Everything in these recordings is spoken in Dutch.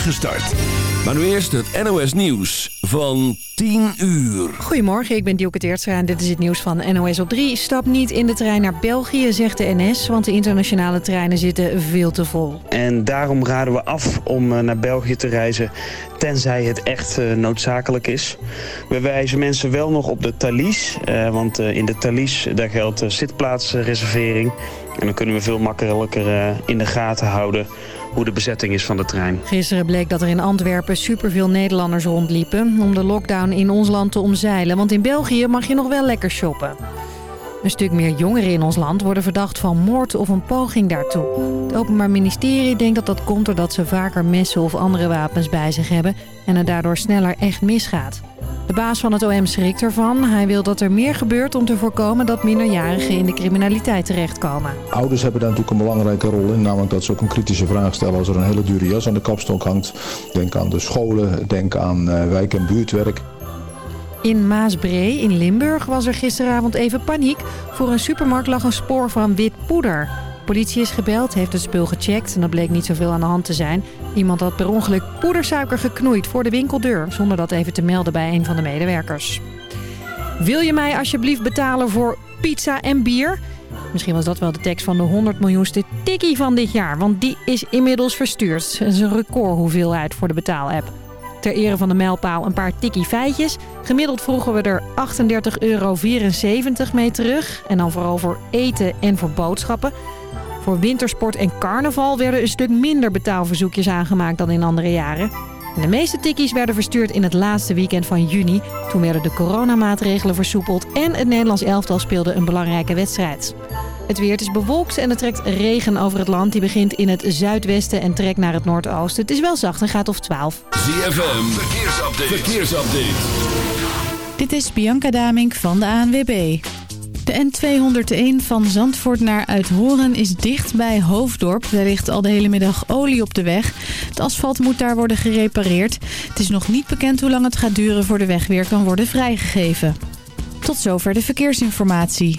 start. Maar nu eerst het NOS Nieuws van 10 uur. Goedemorgen, ik ben Dielke Teertstra en dit is het nieuws van NOS op 3. Stap niet in de trein naar België, zegt de NS, want de internationale treinen zitten veel te vol. En daarom raden we af om eh, naar België te reizen, tenzij het echt uh, noodzakelijk is. We wijzen mensen wel nog op de Thalys, uh, want in de Thalys daar geldt zitplaatsreservering. En dan kunnen we veel makkelijker in de gaten houden hoe de bezetting is van de trein. Gisteren bleek dat er in Antwerpen superveel Nederlanders rondliepen... om de lockdown in ons land te omzeilen. Want in België mag je nog wel lekker shoppen. Een stuk meer jongeren in ons land worden verdacht van moord of een poging daartoe. Het Openbaar Ministerie denkt dat dat komt doordat ze vaker messen of andere wapens bij zich hebben... en het daardoor sneller echt misgaat. De baas van het OM schrikt ervan. Hij wil dat er meer gebeurt om te voorkomen dat minderjarigen in de criminaliteit terechtkomen. Ouders hebben daar natuurlijk een belangrijke rol in. Namelijk dat ze ook een kritische vraag stellen als er een hele dure jas aan de kapstok hangt. Denk aan de scholen, denk aan uh, wijk- en buurtwerk. In Maasbree in Limburg was er gisteravond even paniek. Voor een supermarkt lag een spoor van wit poeder. Politie is gebeld, heeft het spul gecheckt en er bleek niet zoveel aan de hand te zijn. Iemand had per ongeluk poedersuiker geknoeid voor de winkeldeur, zonder dat even te melden bij een van de medewerkers. Wil je mij alsjeblieft betalen voor pizza en bier? Misschien was dat wel de tekst van de 100 miljoenste tikkie van dit jaar, want die is inmiddels verstuurd. Dat is een recordhoeveelheid voor de betaalapp. Ter ere van de mijlpaal een paar tikkie feitjes. Gemiddeld vroegen we er 38,74 euro mee terug. En dan vooral voor eten en voor boodschappen. Voor wintersport en carnaval werden een stuk minder betaalverzoekjes aangemaakt dan in andere jaren. De meeste tikkies werden verstuurd in het laatste weekend van juni. Toen werden de coronamaatregelen versoepeld en het Nederlands elftal speelde een belangrijke wedstrijd. Het weer is bewolkt en er trekt regen over het land. Die begint in het zuidwesten en trekt naar het noordoosten. Het is wel zacht en gaat of 12. ZFM, verkeersupdate. verkeersupdate. Dit is Bianca Damink van de ANWB. De N201 van Zandvoort naar Uithoren is dicht bij Hoofddorp. Er ligt al de hele middag olie op de weg. Het asfalt moet daar worden gerepareerd. Het is nog niet bekend hoe lang het gaat duren voor de weg weer kan worden vrijgegeven. Tot zover de verkeersinformatie.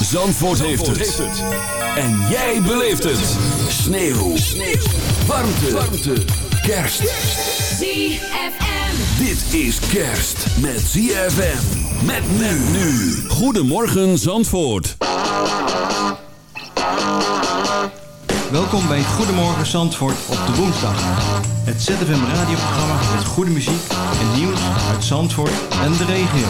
Zandvoort, heeft, het. En jij beleeft het. Sneeuw. Sneeuw. Warmte. Warmte. Kerst. ZFM. Dit is kerst met ZFM. Met men nu. Goedemorgen Zandvoort. Welkom bij Goedemorgen Zandvoort op de woensdag. Het ZFM radioprogramma met goede muziek en nieuws uit Zandvoort en de regio.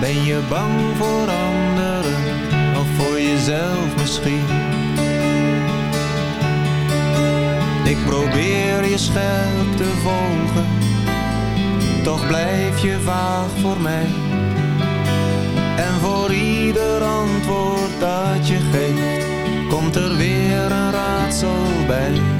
Ben je bang voor anderen, of voor jezelf misschien? Ik probeer je scherp te volgen, toch blijf je vaag voor mij. En voor ieder antwoord dat je geeft, komt er weer een raadsel bij.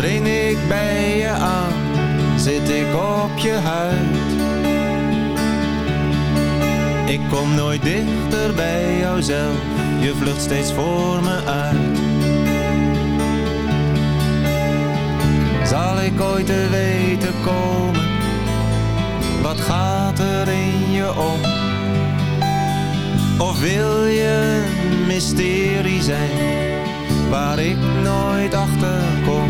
Dring ik bij je aan, zit ik op je huid. Ik kom nooit dichter bij jouzelf, je vlucht steeds voor me uit. Zal ik ooit te weten komen? wat gaat er in je om? Of wil je een mysterie zijn waar ik nooit achter kom?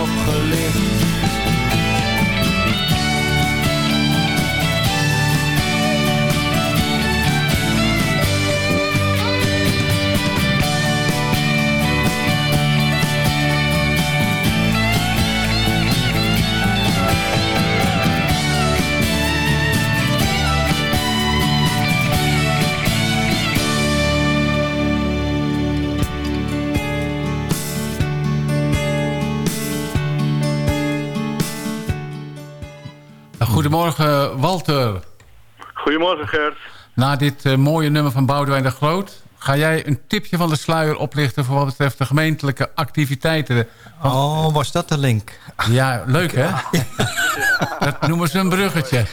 Goedemorgen, Walter. Goedemorgen, Gert. Na dit uh, mooie nummer van Boudewijn de Groot... ga jij een tipje van de sluier oplichten... voor wat betreft de gemeentelijke activiteiten. Van... Oh, was dat de link? Ja, leuk hè? dat noemen ze een bruggetje.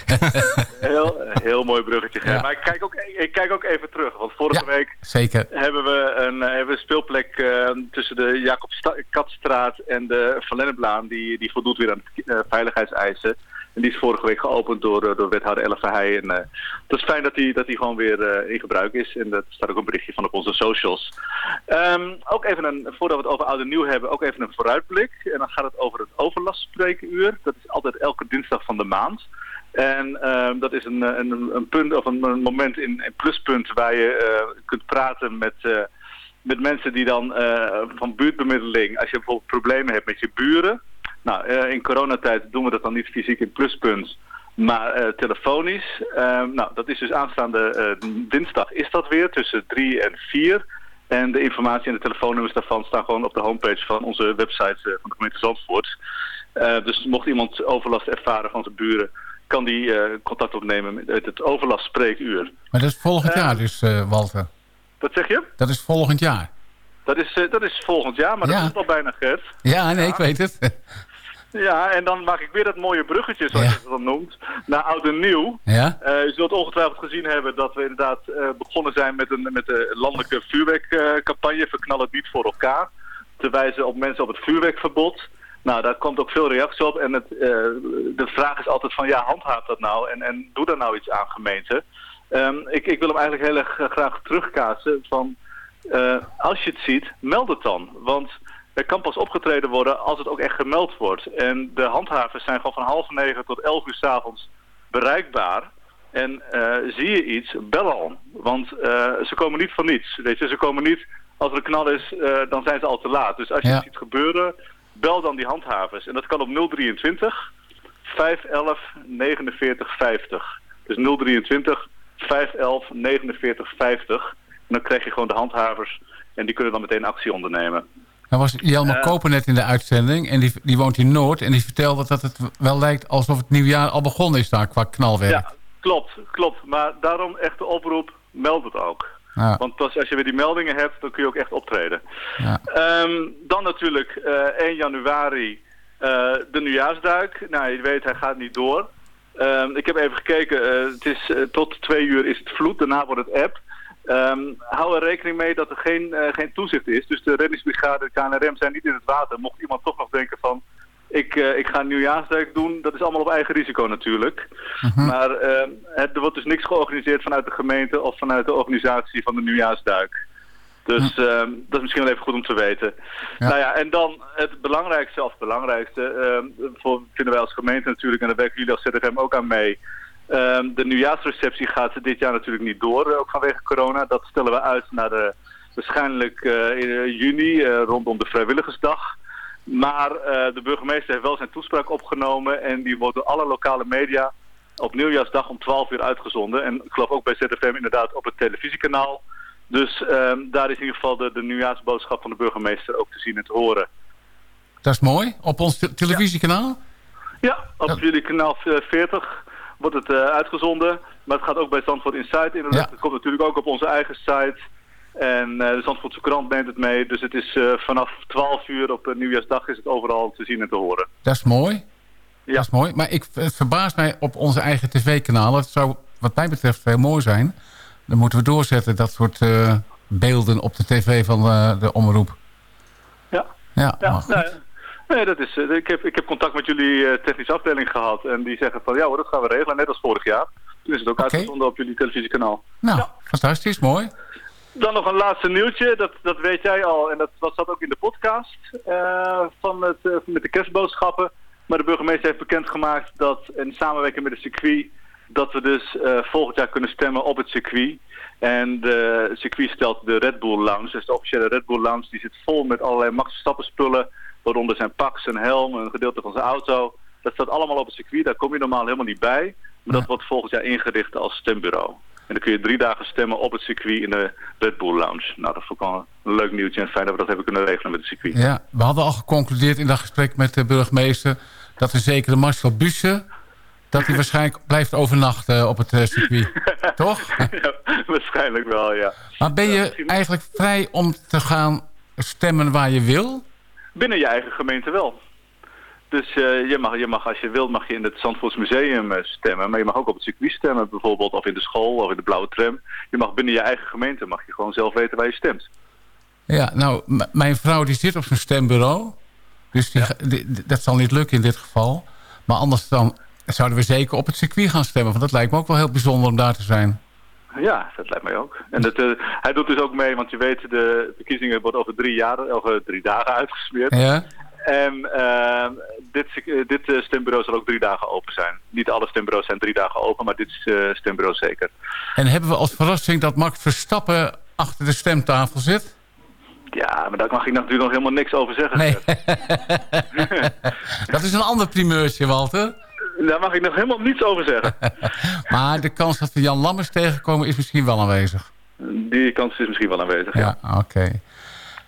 heel, heel mooi bruggetje, Gert. Ja. Maar ik kijk, ook, ik kijk ook even terug. Want vorige ja, week zeker. hebben we een, hebben we een speelplek uh, tussen de Jacob Katstraat en de Van Lenneplaan... Die, die voldoet weer aan uh, veiligheidseisen... En die is vorige week geopend door, door wethouder Elle Verheij. En uh, dat is fijn dat die, dat die gewoon weer uh, in gebruik is. En dat staat ook een berichtje van op onze socials. Um, ook even een, voordat we het over oud en nieuw hebben, ook even een vooruitblik. En dan gaat het over het overlastspreekuur. Dat is altijd elke dinsdag van de maand. En um, dat is een, een, een, punt of een, moment in een pluspunt waar je kunt praten met met mensen die dan van buurtbemiddeling, als je bijvoorbeeld problemen hebt met je buren. Nou, uh, in coronatijd doen we dat dan niet fysiek in pluspunt, maar uh, telefonisch. nou, dat is dus aanstaande dinsdag is dat weer, tussen 3 en 4. En de informatie en de telefoonnummers daarvan staan gewoon op de homepage van onze website van de gemeente Zandvoort. dus mocht iemand overlast ervaren van zijn buren, kan die contact opnemen met het overlastspreekuur. Maar dat is volgend jaar dus, Walter? Wat zeg je? Dat is volgend jaar. Dat is, uh, dat is volgend jaar, maar ja. dat is al bijna, Gert. Ja, nee, ja. ik weet het. Ja, en dan maak ik weer dat mooie bruggetje, zoals ja. je het dan noemt, naar Oud en Nieuw. Ja. Uh, je zult ongetwijfeld gezien hebben dat we inderdaad uh, begonnen zijn met, een, met de landelijke vuurwerkcampagne, Verknal het niet voor elkaar, te wijzen op mensen op het vuurwerkverbod. Nou, daar komt ook veel reactie op. En het, de vraag is altijd van, ja, handhaaf dat nou en, en doe daar nou iets aan gemeente. Um, ik, ik, wil hem eigenlijk heel erg graag terugkaatsen van... Als je het ziet, meld het dan. Want er kan pas opgetreden worden als het ook echt gemeld wordt. En de handhavers zijn gewoon van half negen tot elf uur 's avonds bereikbaar. En uh, zie je iets, bel al. Want uh, ze komen niet van niets. Weet je, ze komen niet, als er een knal is, dan zijn ze al te laat. Dus als je Ja. het ziet gebeuren, bel dan die handhavers. En dat kan op 023 511 49 50. Dus 023 511 49 50. En dan krijg je gewoon de handhavers en die kunnen dan meteen actie ondernemen. Er was Jelmer Eh. Koper net in de uitzending. En die, die woont in Noord. En die vertelde dat het wel lijkt alsof het nieuwjaar al begonnen is daar qua knalwerk. Ja, klopt, klopt. Maar daarom echt de oproep, meld het ook. Ja. Want pas als je weer die meldingen hebt, dan kun je ook echt optreden. Ja. Ehm, dan natuurlijk eh 1 januari eh, de nieuwjaarsduik. Nou, je weet, hij gaat niet door. Ehm, ik heb even gekeken, eh, het is, tot twee uur is het vloed, daarna wordt het app. Ehm, hou er rekening mee dat er geen, eh, geen toezicht is. Dus de reddingsbrigade, de KNRM zijn niet in het water. Mocht iemand toch nog denken van, Ik, ik ga een nieuwjaarsduik doen. Dat is allemaal op eigen risico natuurlijk. Maar het, er wordt dus niks georganiseerd vanuit de gemeente of vanuit de organisatie van de nieuwjaarsduik. Dus ehm, dat is misschien wel even goed om te weten. Nou ja, en dan het belangrijkste, of het belangrijkste, ehm, voor, vinden wij als gemeente natuurlijk, en daar werken jullie als ZFM ook aan mee. Ehm, de nieuwjaarsreceptie gaat dit jaar natuurlijk niet door, ook vanwege corona. Dat stellen we uit naar de, waarschijnlijk uh, in juni, uh, rondom de Vrijwilligersdag. Maar de burgemeester heeft wel zijn toespraak opgenomen en die wordt door alle lokale media op nieuwjaarsdag om 12 uur uitgezonden. En ik geloof ook bij ZFM inderdaad op het televisiekanaal. Dus um, daar is in ieder geval de, de nieuwjaarsboodschap van de burgemeester ook te zien en te horen. Dat is mooi. Op ons te televisiekanaal? Ja, op jullie kanaal 40 wordt het uh, uitgezonden. Maar het gaat ook bij Zandvoort inderdaad. Ja. Het komt natuurlijk ook op onze eigen site. En uh, de Zandvoortse krant neemt het mee. Dus het is uh, vanaf 12 uur op nieuwjaarsdag is het overal te zien en te horen. Dat is mooi. Ja. Dat is mooi. Maar ik, het verbaast mij op onze eigen tv-kanalen. Het zou wat mij betreft heel mooi zijn dan moeten we doorzetten, dat soort uh, beelden op de tv van uh, de omroep. Ja. Ja, ja nee, nee, dat is, uh, ik, heb, ik heb contact met jullie technische afdeling gehad. En die zeggen van, ja hoor, dat gaan we regelen. Net als vorig jaar. Toen is het ook okay. uitgezonden op jullie televisiekanaal. Nou, ja. fantastisch, mooi. Dan nog een laatste nieuwtje, dat, dat weet jij al. En dat, dat zat ook in de podcast van het, met de kerstboodschappen. Maar de burgemeester heeft bekendgemaakt dat in samenwerking met het circuit dat we dus uh, volgend jaar kunnen stemmen op het circuit. En de circuit stelt de Red Bull Lounge, dus de officiële Red Bull Lounge, die zit vol met allerlei Max Verstappen spullen, waaronder zijn pak, zijn helm, een gedeelte van zijn auto. Dat staat allemaal op het circuit, daar kom je normaal helemaal niet bij. Maar dat wordt volgend jaar ingericht als stembureau. En dan kun je drie dagen stemmen op het circuit in de Red Bull Lounge. Nou, dat vond ik wel een leuk nieuwtje en fijn dat we dat hebben kunnen regelen met het circuit. Ja, we hadden al geconcludeerd in dat gesprek met de burgemeester... dat we zeker de Marcel Bussen dat hij waarschijnlijk blijft overnachten op het uh, circuit. Toch? Ja, waarschijnlijk wel, ja. Maar ben je eigenlijk vrij om te gaan stemmen waar je wil? Binnen je eigen gemeente wel. Dus uh, je, mag, je mag, als je wilt, mag je in het Zandvoorts Museum uh, stemmen. Maar je mag ook op het circuit stemmen bijvoorbeeld. Of in de school, of in de blauwe tram. Je mag binnen je eigen gemeente, mag je gewoon zelf weten waar je stemt. Ja, nou, mijn vrouw die zit op zijn stembureau. Dus die, ja. die, dat zal niet lukken in dit geval. Maar anders dan zouden we zeker op het circuit gaan stemmen. Want dat lijkt me ook wel heel bijzonder om daar te zijn. Ja, dat lijkt mij ook. En dat, uh, hij doet dus ook mee, want je weet, de verkiezingen worden over drie, jaar, over drie dagen uitgesmeerd. Ja. En uh, dit, dit stembureau zal ook drie dagen open zijn. Niet alle stembureaus zijn drie dagen open, maar dit stembureau zeker. En hebben we als verrassing dat Max Verstappen achter de stemtafel zit? Ja, maar daar mag ik natuurlijk nog helemaal niks over zeggen. Nee. dat is een ander primeurtje, Walter. Daar mag ik nog helemaal niets over zeggen. maar de kans dat we Jan Lammers tegenkomen is misschien wel aanwezig. Die kans is misschien wel aanwezig, ja. ja. oké.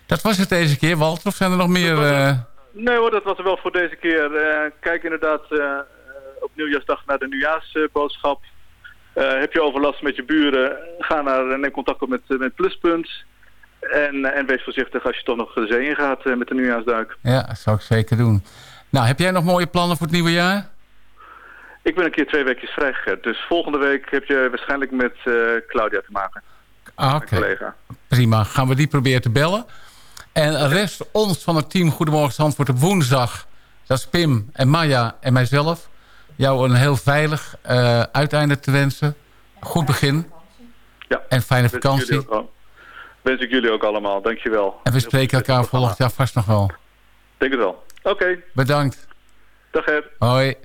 Dat was het deze keer, Walter. Of zijn er nog meer... Uh... Nee hoor, dat was er wel voor deze keer. Uh, kijk inderdaad uh, op nieuwjaarsdag naar de nieuwjaarsboodschap. heb je overlast met je buren, ga naar, neem contact op met, met Pluspunt. En, en wees voorzichtig als je toch nog de zee in gaat met de nieuwjaarsduik. Ja, dat zou ik zeker doen. Nou, heb jij nog mooie plannen voor het nieuwe jaar? Ik ben een keer twee weken vrij, Dus volgende week heb je waarschijnlijk met uh, Claudia te maken. Ah, Oké, okay. prima. Gaan we die proberen te bellen. En rest ons van het team Goedemorgen Zandvoort op woensdag. Dat is Pim en Maya en mijzelf. Jou een heel veilig uh, uiteinde te wensen. Goed begin. Ja. En fijne vakantie. Wens ik jullie ook allemaal. Dankjewel. En we spreken elkaar volgend jaar vast nog wel. Denk het wel. Oké. Okay. Bedankt. Dag Her. Hoi.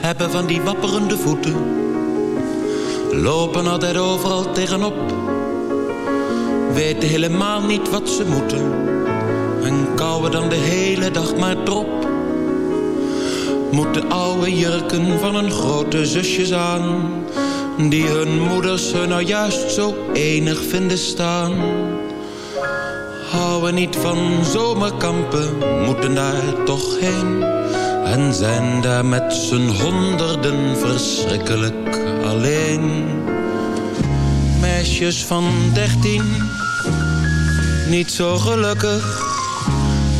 Hebben van die wapperende voeten. Lopen altijd overal tegenop. Weten helemaal niet wat ze moeten. En kouwen dan de hele dag maar drop. Moeten oude jurken van hun grote zusjes aan. Die hun moeders hun nou juist zo enig vinden staan houden niet van zomerkampen, moeten daar toch heen. En zijn daar met z'n honderden verschrikkelijk alleen. Meisjes van dertien, niet zo gelukkig.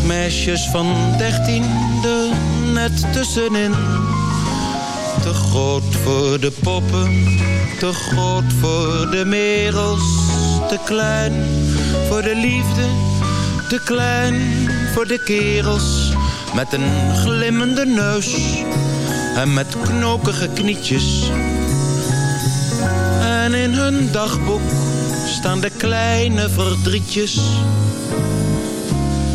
Meisjes van dertien, er net tussenin. Te groot voor de poppen, te groot voor de merels. Te klein voor de liefde, te klein voor de kerels. Met een glimmende neus en met knokige knietjes. En in hun dagboek staan de kleine verdrietjes.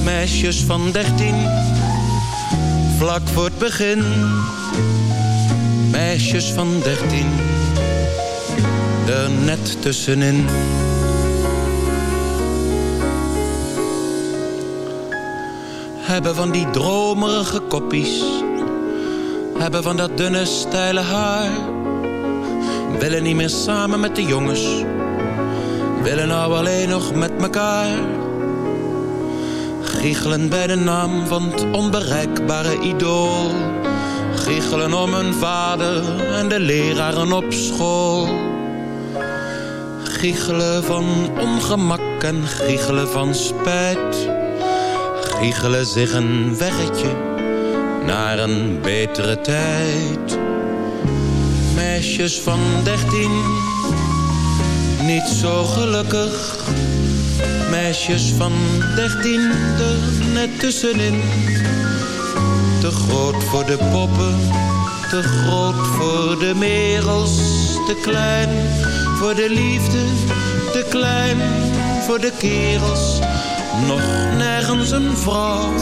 Meisjes van dertien, vlak voor het begin. Meisjes van dertien, er net tussenin. Hebben van die dromerige koppies. Hebben van dat dunne steile haar. Willen niet meer samen met de jongens. Willen nou alleen nog met mekaar. Giechelen bij de naam van het onbereikbare idool. Giechelen om hun vader en de leraren op school. Giechelen van ongemak en giechelen van spijt. Giechelen zich een weggetje naar een betere tijd. Meisjes van dertien, niet zo gelukkig. Meisjes van dertien, er net tussenin. Te groot voor de poppen, te groot voor de merels. Te klein voor de liefde, te klein voor de kerels. Nog nergens een vrouw,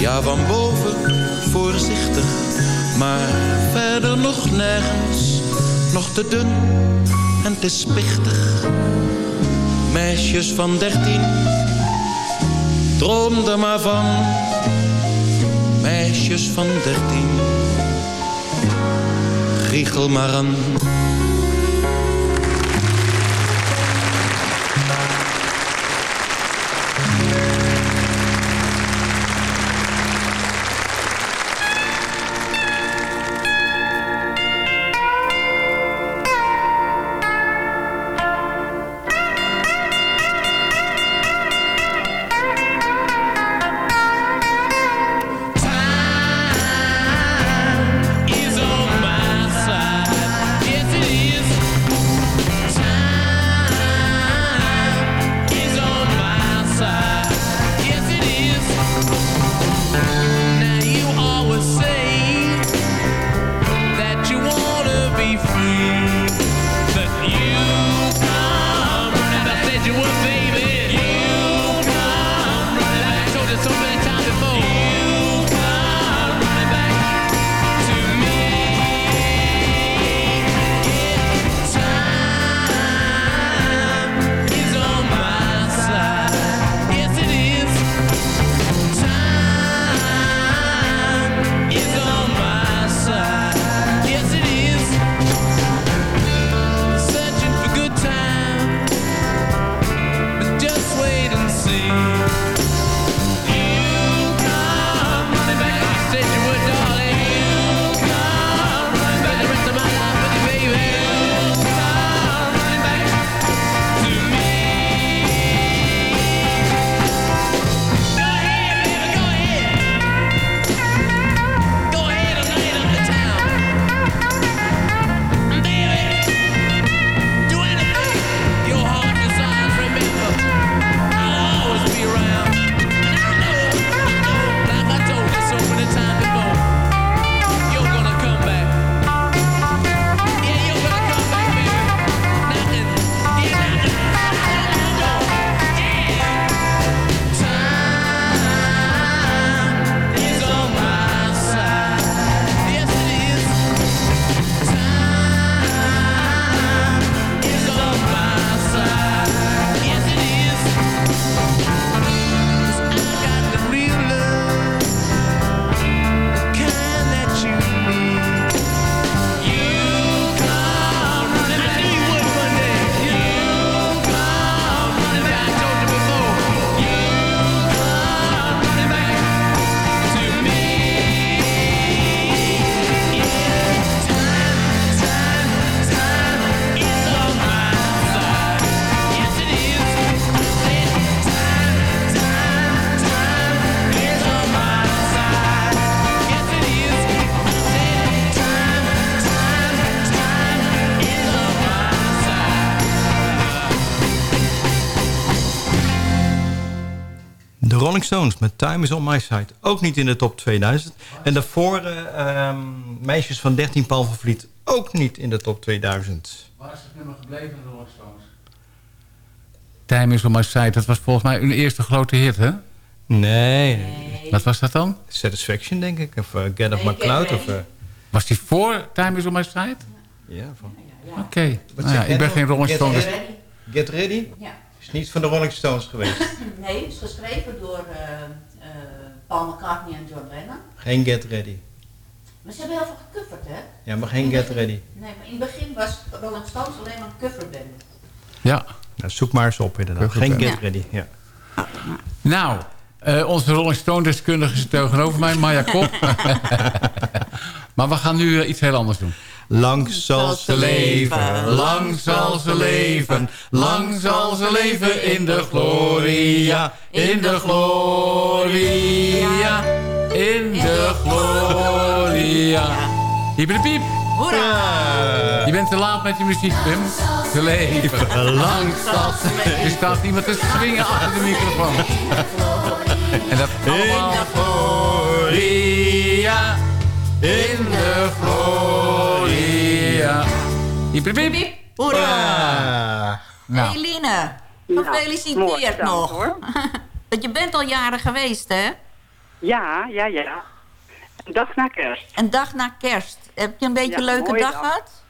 ja van boven voorzichtig. Maar verder nog nergens, nog te dun en te spichtig. Meisjes van dertien, droom er maar van. Meisjes van dertien, giechel maar aan. Rolling Stones met Time is on my side. Ook niet in de top 2000. En daarvoor uh, Meisjes van 13 Paul van Vliet. Ook niet in de top 2000. Waar is het nummer gebleven, de Rolling Stones? Time is on my side. Dat was volgens mij hun eerste grote hit, hè? Nee. nee. Wat was dat dan? Satisfaction, denk ik. Of uh, Get Up My Cloud. Of, uh... Was die voor Time is on my side? Ja. Van... Oké. Okay. Nou ja, ik ben geen Rolling Stones. Get Ready? Get ready? Ja. Is niet van de Rolling Stones geweest? nee, het is geschreven door uh, Paul McCartney en John Lennon. Geen Get Ready. Maar ze hebben heel veel gecoverd, hè? Ja, maar geen Get Ready. Nee, maar in het begin was Rolling Stones alleen maar een coverband. Ja. Nou, zoek maar eens op inderdaad. Geen Get Ready, ja. Nou, uh, onze Rolling Stone-deskundige is tegenover mij, Maya Kop. maar we gaan nu uh, iets heel anders doen. Lang zal ze leven, lang zal ze leven, lang zal ze leven in de gloria, in de gloria, in de gloria. Hier de piep. Hoera! Je bent te laat met je muziek, Pim. Te leven. Lang zal ze leven. Er staat iemand te swingen achter de microfoon. En dat allemaal... In de gloria. In de gloria. Hiep, hiep, hiep. Hoera! Nou. Eline, gefeliciteerd nou, nog. Hoor. Want je bent al jaren geweest, hè? Ja, ja, ja. Een dag na kerst. Een dag na kerst. Heb je een beetje een leuke dag, gehad?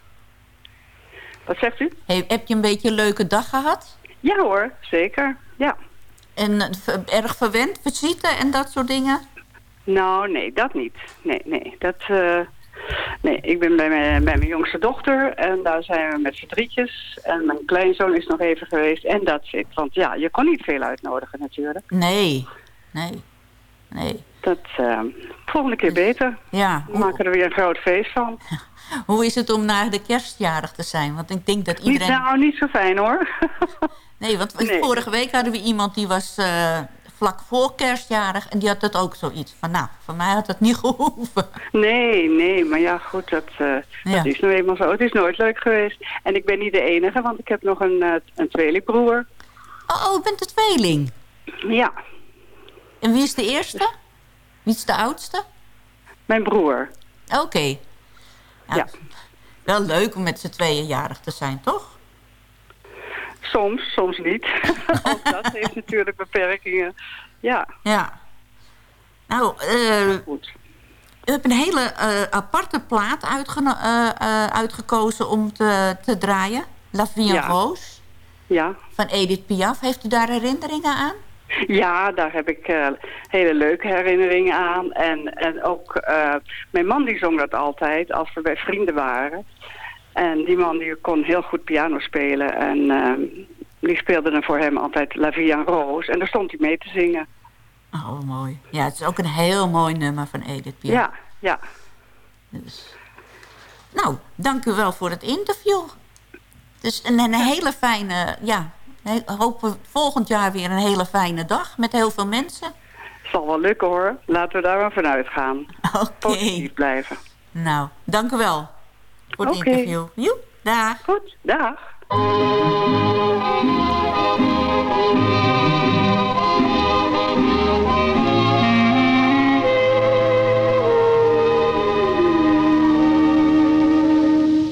Wat zegt u? Hey, heb je een beetje een leuke dag gehad? Ja hoor, zeker. Ja. En uh, erg verwend, visite en dat soort dingen? Nou, nee, dat niet. Nee, nee. Dat, uh, nee, ik ben bij mijn, bij mijn jongste dochter en daar zijn we met z'n drietjes. En mijn kleinzoon is nog even geweest en dat zit. Want ja, je kon niet veel uitnodigen natuurlijk. Nee, nee, nee. Dat uh, volgende keer beter. Ja. We maken er weer een groot feest van. Hoe is het om na de kerstjarig te zijn? Want ik denk dat iedereen... Niet, nou, niet zo fijn hoor. nee, want vorige week hadden we iemand die was uh, vlak voor kerstjarig... en die had het ook zoiets van, nou, voor mij had het niet gehoeven. Nee, nee, maar ja, goed, dat, uh, ja. dat is nou eenmaal zo. Het is nooit leuk geweest. En ik ben niet de enige, want ik heb nog een, uh, een tweelingbroer. Oh, oh, ik ben de tweeling? Ja. En wie is de eerste? Wie is de oudste? Mijn broer. Oké. Okay. Ja. Wel leuk om met z'n tweeën jarig te zijn, toch? Soms, soms niet. Ook dat heeft natuurlijk beperkingen. Ja. Ja. Nou, uh, Goed. U hebt een hele uh, aparte plaat uh, uitgekozen om te, te draaien. La Vie ja. Rose. Ja. Van Edith Piaf. Heeft u daar herinneringen aan? Ja, daar heb ik uh, hele leuke herinneringen aan. En, en ook uh, mijn man die zong dat altijd als we bij vrienden waren. En die man die kon heel goed piano spelen. En uh, die speelde dan voor hem altijd La Vie en Rose. En daar stond hij mee te zingen. Oh, mooi. Ja, het is ook een heel mooi nummer van Edith Piaf. Ja, ja. Dus. Nou, dank u wel voor het interview. Dus een, een hele fijne, ja, hopen volgend jaar weer een hele fijne dag met heel veel mensen. Zal wel lukken hoor. Laten we daar maar vanuit gaan. Oké. Okay. Positief blijven. Nou, dank u wel voor het okay. interview. Joep, dag. Goed, dag.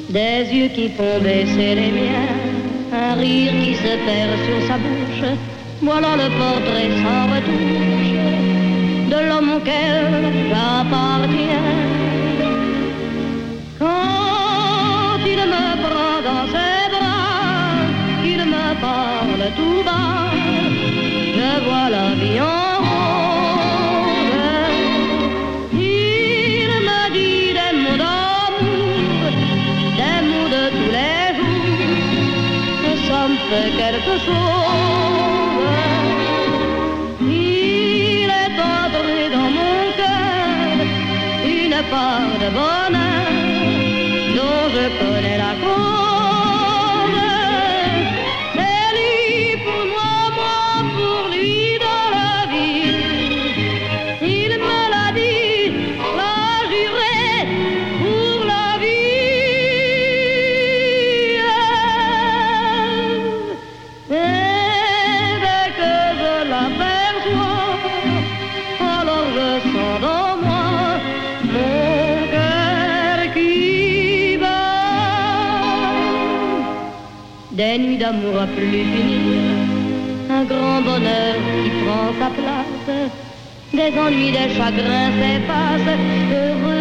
Des yeux qui font baisser les miens un rire qui se perd sur sa bouche. Voilà le portrait sans retouche de l'homme auquel j'appartiens. Dans ses bras, qu'il me parle tout bas, je vois la vie en rose. Il me dit des mots d'amour, des mots de tous les ça me fait quelque chose. Il est entré dans mon cœur une part de bonheur plus finir, un grand bonheur qui prend sa place, des ennuis, des chagrins s'effacent, heureux,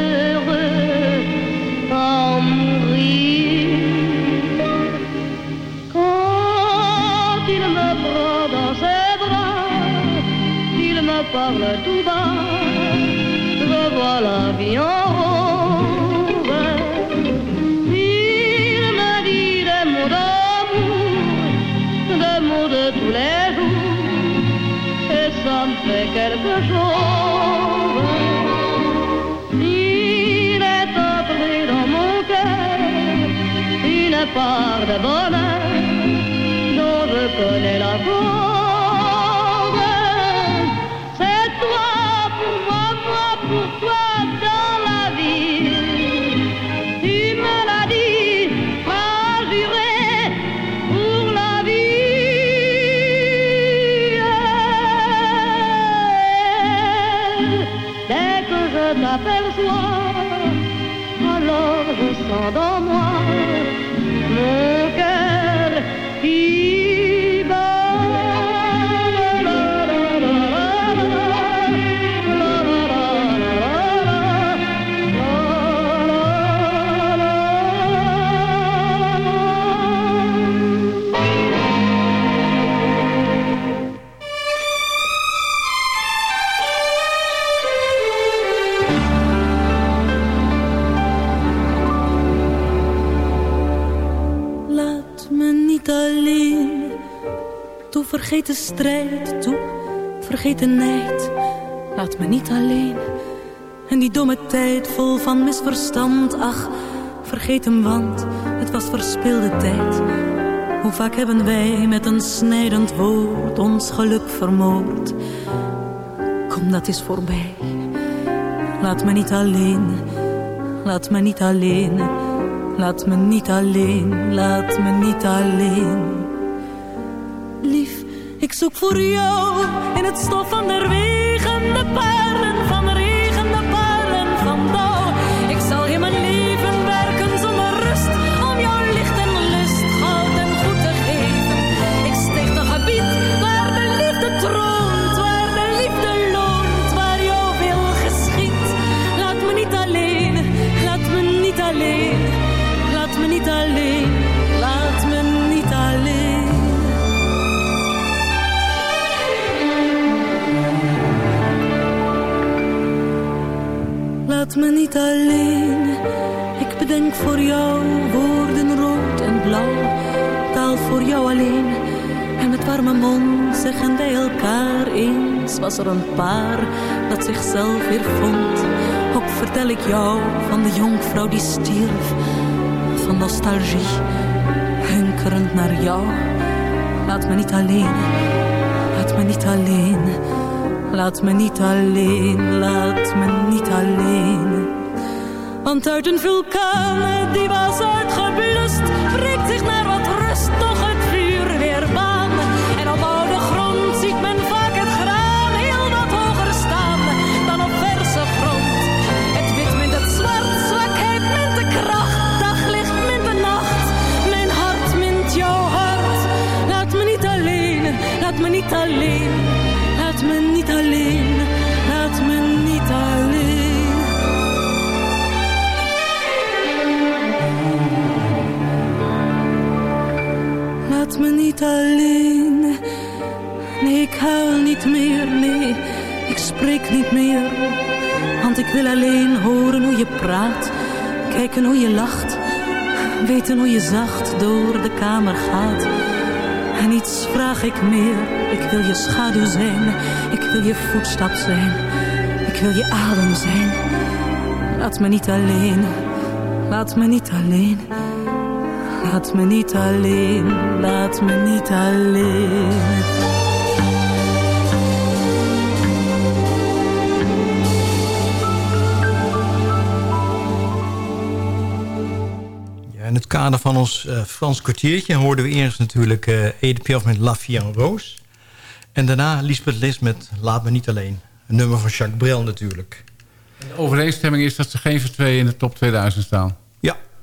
je t'aperçois, alors je sens dans moi vergeet de strijd, toe vergeet de nijd. Laat me niet alleen. En die domme tijd vol van misverstand, ach, vergeet hem, want het was verspilde tijd. Hoe vaak hebben wij met een snijdend woord ons geluk vermoord. Kom, dat is voorbij. Laat me niet alleen, laat me niet alleen. Laat me niet alleen, laat me niet alleen. Ik zoek voor jou in het stof van de regen, de parelen van Laat me niet alleen, ik bedenk voor jou woorden rood en blauw. Taal voor jou alleen, en met warme mond zeggen wij elkaar eens. Was er een paar dat zichzelf weer vond. Ook vertel ik jou van de jonkvrouw die stierf van nostalgie, hunkerend naar jou. Laat me niet alleen, laat me niet alleen, laat me niet alleen, laat me niet alleen. Want uit een vulkaan die was uitgeblust, breekt zich naar alleen. Nee, ik huil niet meer, nee, ik spreek niet meer. Want ik wil alleen horen hoe je praat, kijken hoe je lacht. Weten hoe je zacht door de kamer gaat. En iets vraag ik meer, ik wil je schaduw zijn. Ik wil je voetstap zijn, ik wil je adem zijn. Laat me niet alleen, laat me niet alleen. Laat me niet alleen, laat me niet alleen. Ja, in het kader van ons eh, Frans kwartiertje hoorden we eerst natuurlijk eh Edith Piaf met La en Rose. En daarna Lisbeth Lis met Laat me niet alleen. Een nummer van Jacques Brel natuurlijk. De overeenstemming is dat ze geen van twee in de top 2000 staan.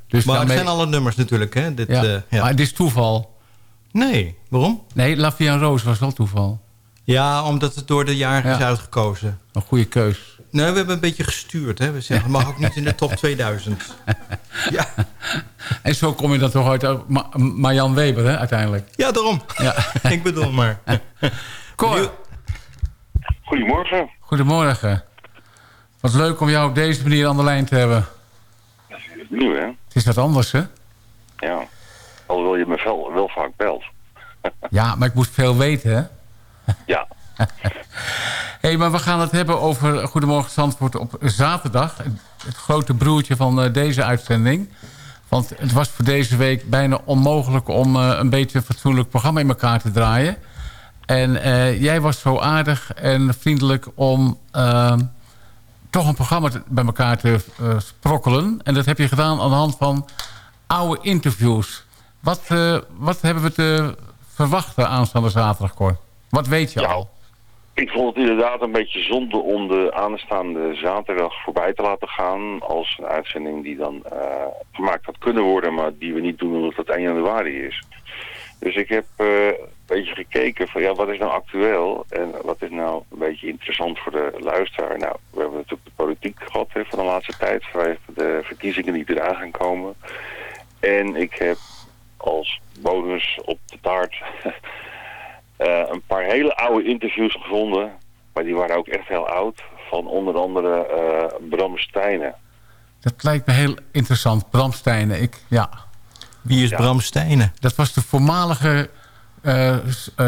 Dus maar daarmee- het zijn alle nummers natuurlijk. Hè? Dit, Ja, eh, ja. Maar het is toeval. Nee, waarom? Nee, La Vie en Rose was wel toeval. Ja, omdat het door de jaren is uitgekozen. Een goede keus. Nee, we hebben een beetje gestuurd. Hè? We zeggen, mag ook niet in de top 2000. ja. En zo kom je dan toch uit Ma Marjan Weber, hè, uiteindelijk. Ja, daarom. Ja. Ik bedoel maar. Cor. Goedemorgen. Goedemorgen. Wat leuk om jou op deze manier aan de lijn te hebben. Dat is nieuw, hè? Is wat anders, hè? Ja. Alhoewel je me wel, wel vaak belt. ja, maar ik moest veel weten, hè? Ja. hey, maar we gaan het hebben over Goedemorgen Zandvoort op zaterdag. Het grote broertje van uh, deze uitzending. Want het was voor deze week bijna onmogelijk om uh, een beetje een fatsoenlijk programma in elkaar te draaien. En uh, jij was zo aardig en vriendelijk om toch een programma te, bij elkaar te sprokkelen. En dat heb je gedaan aan de hand van oude interviews. Wat, wat hebben we te verwachten aanstaande zaterdag, Cor? Wat weet je ja, al? Ik vond het inderdaad een beetje zonde om de aanstaande zaterdag voorbij te laten gaan. Als een uitzending die dan uh, gemaakt had kunnen worden, maar die we niet doen omdat het 1 januari is. Dus ik heb uh, een beetje gekeken van ja, wat is nou actueel en wat is nou een beetje interessant voor de luisteraar. Nou, we hebben natuurlijk de politiek gehad hè, van de laatste tijd, de verkiezingen die eraan gaan komen. En ik heb als bonus op de taart uh, een paar hele oude interviews gevonden. Maar die waren ook echt heel oud. Van onder andere uh, Bram Stijnen. Dat lijkt me heel interessant. Bram Stijnen. Ik, ja. Wie is ja. Bram Stijnen? Dat was de voormalige uh,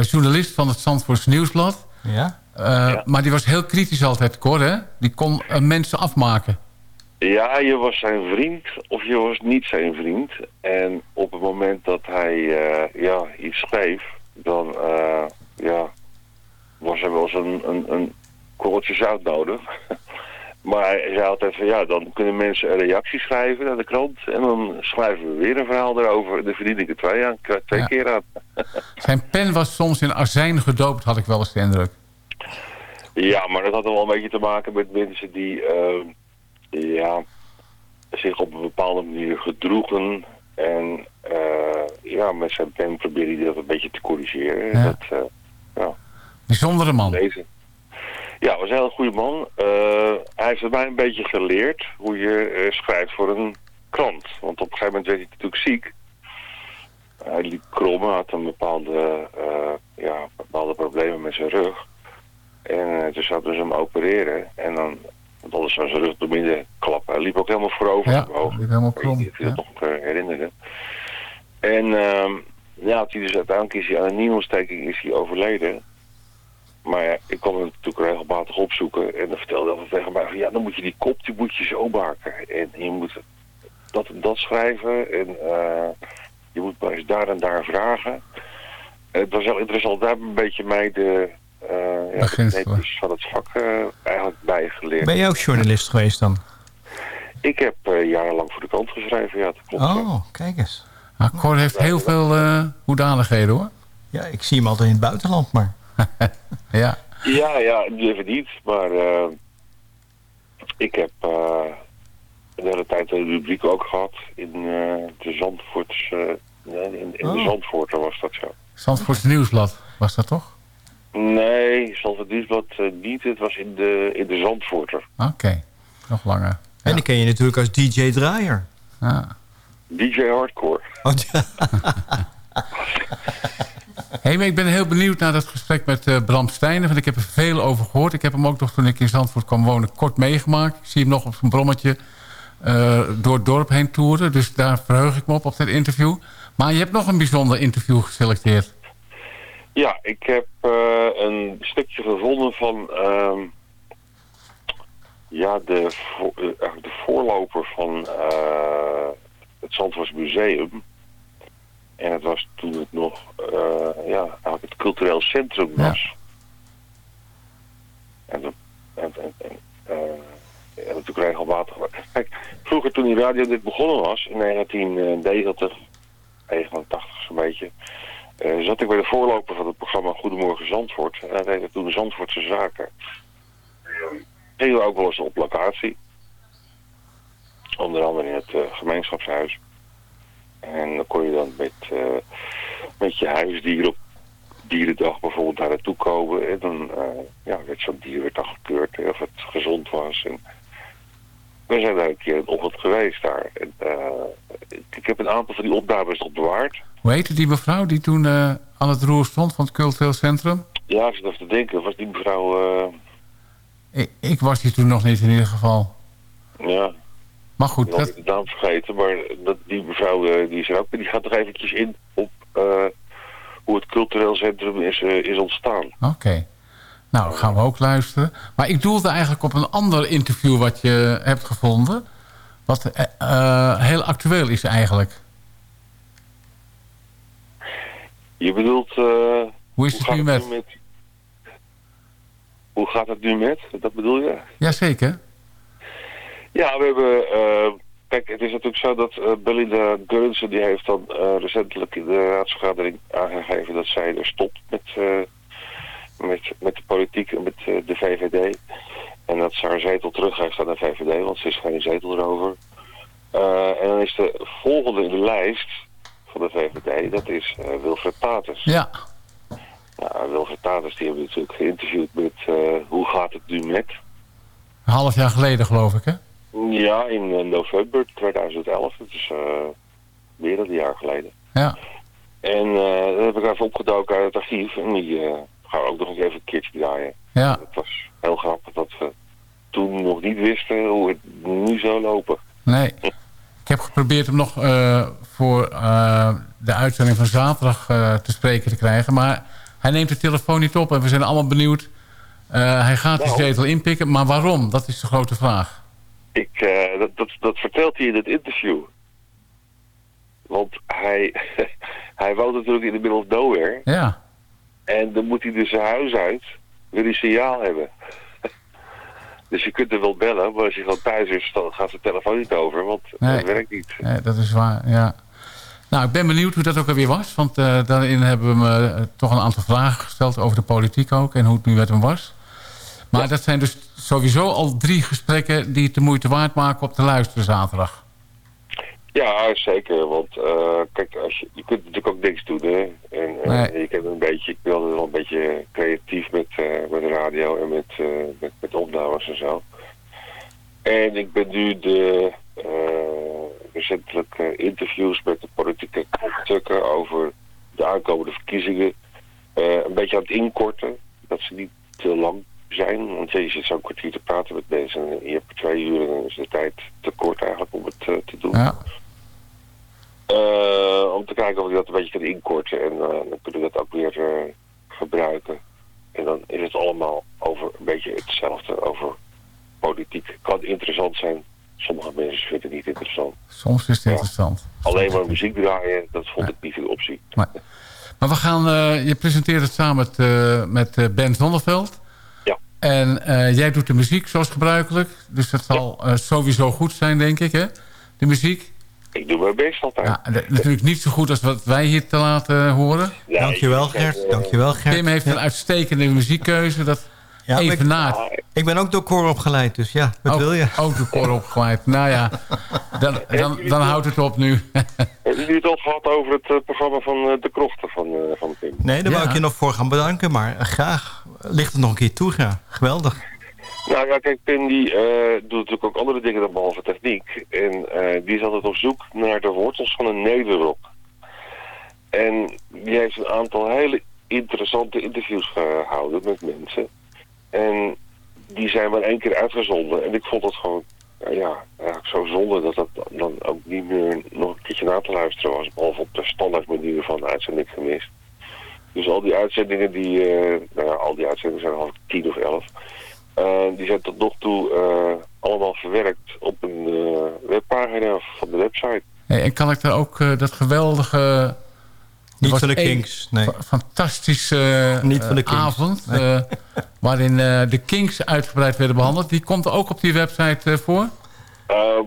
journalist van het Zandvoorts Nieuwsblad. Ja? ja? Maar die was heel kritisch altijd, Cor, hè? Die kon mensen afmaken. Ja, je was zijn vriend of je was niet zijn vriend. En op het moment dat hij ja, iets schreef dan uh, ja, was er wel eens een, een, een korreltje zout nodig. maar hij zei altijd van ja, dan kunnen mensen een reactie schrijven naar de krant. En dan schrijven we weer een verhaal erover. Dan verdien ik er twee, aan, twee ja. keer aan. Zijn pen was soms in azijn gedoopt, had ik wel eens de indruk. Ja, maar dat had wel een beetje te maken met mensen die uh, ja, zich op een bepaalde manier gedroegen. En uh, ja, met zijn pen probeerde hij dat een beetje te corrigeren. Ja. Dat, uh, ja. Bijzondere man. Deze. Ja, was een hele goede man. Uh, hij heeft mij een beetje geleerd hoe je schrijft voor een krant. Want op een gegeven moment werd hij natuurlijk ziek. Hij liep krom, had een bepaalde, ja, bepaalde problemen met zijn rug. En toen zouden ze hem opereren. En dan want anders zou zijn rug door midden klappen. Hij liep ook helemaal voorover. Ja, liep helemaal krom. Ik wil het nog herinneren. En uh, ja, had hij dus uiteindelijk is hij aan een niemontsteking is hij overleden. Maar ja, ik kwam hem natuurlijk regelmatig opzoeken. En dan vertelde hij tegen mij van ja, dan moet je die kop, die moet je zo maken. En je moet dat en dat schrijven. En uh, je moet maar eens daar en daar vragen. En het was heel interessant. Daar hebben een beetje mij de, uh, ja, de van het vak uh, eigenlijk bijgeleerd. Ben jij ook journalist geweest dan? Ik heb uh, jarenlang voor de krant geschreven, ja, dat klopt. Oh, kijk eens. Ah, Cor heeft heel veel uh, hoedanigheden, hoor. Ja, ik zie hem altijd in het buitenland, maar... ja. Ja, ja, even niet, maar uh, ik heb uh, de hele tijd een rubriek ook gehad in de Zandvoorts... in, in oh. de Zandvoorter was dat zo. Zandvoorts Nieuwsblad, was dat toch? Nee, Zandvoort Nieuwsblad niet. Het was in de, in de Zandvoorter. Oké, okay. nog langer. Ja. En die ken je natuurlijk als DJ Draaier. Ah. DJ Hardcore. Oh, ja. hey, ik ben heel benieuwd naar dat gesprek met uh, Bram Stijnen. Want ik heb er veel over gehoord. Ik heb hem ook nog toen ik in Zandvoort kwam wonen kort meegemaakt. Ik zie hem nog op zijn brommetje uh, door het dorp heen toeren. Dus daar verheug ik me op, op dit interview. Maar je hebt nog een bijzonder interview geselecteerd. Ja, ik heb uh, een stukje gevonden van uh, ja, de, de voorloper van het Zandvoors Museum. En het was toen het nog uh, ja, eigenlijk het cultureel centrum was. Ja. En, en, en, en en natuurlijk regelmatig. Kijk, vroeger toen die radio dit begonnen was, in 1990, 89 zo'n beetje... Uh, zat ik bij de voorloper van het programma Goedemorgen Zandvoort. En dat heette toen de Zandvoortse Zaken. Gingen we ook wel eens op locatie. Onder andere in het gemeenschapshuis. En dan kon je dan met uh, met je huisdier op dierendag bijvoorbeeld daar naartoe komen. En dan uh, ja, werd zo'n dier werd dan gekeurd of het gezond was. En we zijn daar een keer een ochtend geweest daar. En, uh, ik heb een aantal van die opnames nog bewaard. Hoe heette die mevrouw die toen aan het roer stond van het cultureel centrum? Ja, ik zit even te denken. Was die mevrouw... Ik, ik, was die toen nog niet in ieder geval. Ja. Maar goed. Ik dat... de naam vergeten, maar dat, die mevrouw die is er ook. Die gaat nog eventjes in op hoe het cultureel centrum is, uh, is ontstaan. Oké. Nou, gaan we ook luisteren. Maar ik doelde eigenlijk op een ander interview wat je hebt gevonden. Wat uh, heel actueel is eigenlijk. Je bedoelt... Uh, hoe is het, het nu met? met? Hoe gaat het nu met? Dat bedoel je? Jazeker. Ja, we hebben Kijk, het is natuurlijk zo dat uh, Belinda Geurensen, die heeft dan uh, recentelijk in de raadsvergadering aangegeven dat zij er stopt met, met, met de politiek en met de VVD. En dat ze haar zetel teruggeeft aan de VVD, want ze is geen zetel erover. en dan is de volgende in de lijst van de VVD, dat is Wilfred Taters. Ja. Nou, Wilfred Taters, die hebben we natuurlijk geïnterviewd met hoe gaat het nu met. Een half jaar geleden geloof ik, hè? Ja, in eh, november 2011. Dat is uh, meer dan een jaar geleden. Ja. En uh, dat heb ik even opgedoken uit het archief. En die gaan we ook nog eens even een keertje draaien. Ja. Het was heel grappig dat we toen nog niet wisten hoe het nu zou lopen. Nee. Ik heb geprobeerd hem nog voor de uitzending van zaterdag te spreken te krijgen. Maar hij neemt de telefoon niet op en we zijn allemaal benieuwd. hij gaat nou. die zetel inpikken, maar waarom? Dat is de grote vraag. Ik, uh, dat, dat, dat vertelt hij in het interview. Want hij, hij woont natuurlijk in de middle of nowhere. Ja. En dan moet hij dus zijn huis uit, wil hij signaal hebben. Dus je kunt er wel bellen, maar als je gewoon thuis is, dan gaat zijn telefoon niet over, want nee. dat werkt niet. Nee, dat is waar, ja. Nou, ik ben benieuwd hoe dat ook alweer was, want uh, daarin hebben we me uh, toch een aantal vragen gesteld over de politiek ook en hoe het nu met hem was. Maar dat zijn dus sowieso al drie gesprekken die het de moeite waard maken op de luisteren zaterdag. Ja, zeker. Want uh, kijk, als je, je kunt natuurlijk ook niks doen. Hè? En uh, nee. je kent een beetje, ik wilde wel een beetje creatief met, uh, met radio en met, met, met opnames en zo. En ik ben nu de recentelijke interviews met de politieke stukken over de aankomende verkiezingen een beetje aan het inkorten. Dat ze niet te lang zijn. Want je zit zo'n kwartier te praten met mensen en je hebt twee uur en dan is de tijd te kort eigenlijk om het uh, te doen. Ja. Uh, om te kijken of ik dat een beetje kan inkorten en uh, dan kunnen we dat ook weer gebruiken. En dan is het allemaal over een beetje hetzelfde, over politiek. Kan interessant zijn, sommige mensen vinden het niet interessant. Soms is het ja. interessant. Alleen maar muziek draaien, dat vond ja. ik niet een optie. Maar, maar we gaan, je presenteert het samen met, met Ben Zonneveld. En uh, jij doet de muziek zoals gebruikelijk. Dus dat zal ja. uh, sowieso goed zijn, denk ik, hè? De muziek. Ik doe mijn best altijd. Ja, natuurlijk niet zo goed als wat wij hier te laten horen. Ja, Dankjewel, Gert. Uh, Dankjewel, Gert. Tim heeft een uitstekende muziekkeuze. Dat ja, even na. Ik ben ook door koor opgeleid, dus ja, wat ook, wil je? Ook door koor opgeleid. nou ja, dan, dan, dan houdt het op nu. Hebben jullie het al gehad over het programma van De Krochten van, van Tim? Nee, daar ja. wou ik je nog voor gaan bedanken, maar graag. Ligt het nog een keer toe, ja. Geweldig. Nou ja, kijk, Pim die doet natuurlijk ook andere dingen dan behalve techniek. En die is altijd op zoek naar de wortels van een nederrock. En die heeft een aantal hele interessante interviews gehouden met mensen. En die zijn maar één keer uitgezonden. En ik vond het gewoon ja, eigenlijk zo zonde dat dat dan ook niet meer nog een keertje na te luisteren was. Behalve op de standaard manier van uitzending gemist. Dus al die uitzendingen, die, uh, nou ja, al die uitzendingen zijn half tien of elf. Uh, die zijn tot nog toe uh, allemaal verwerkt op een webpagina van de website. Hey, en kan ik daar ook dat geweldige... Niet van de Kings, nee. Fantastische Niet van de Kings. avond. Nee. waarin de Kings uitgebreid werden behandeld. Die komt ook op die website voor?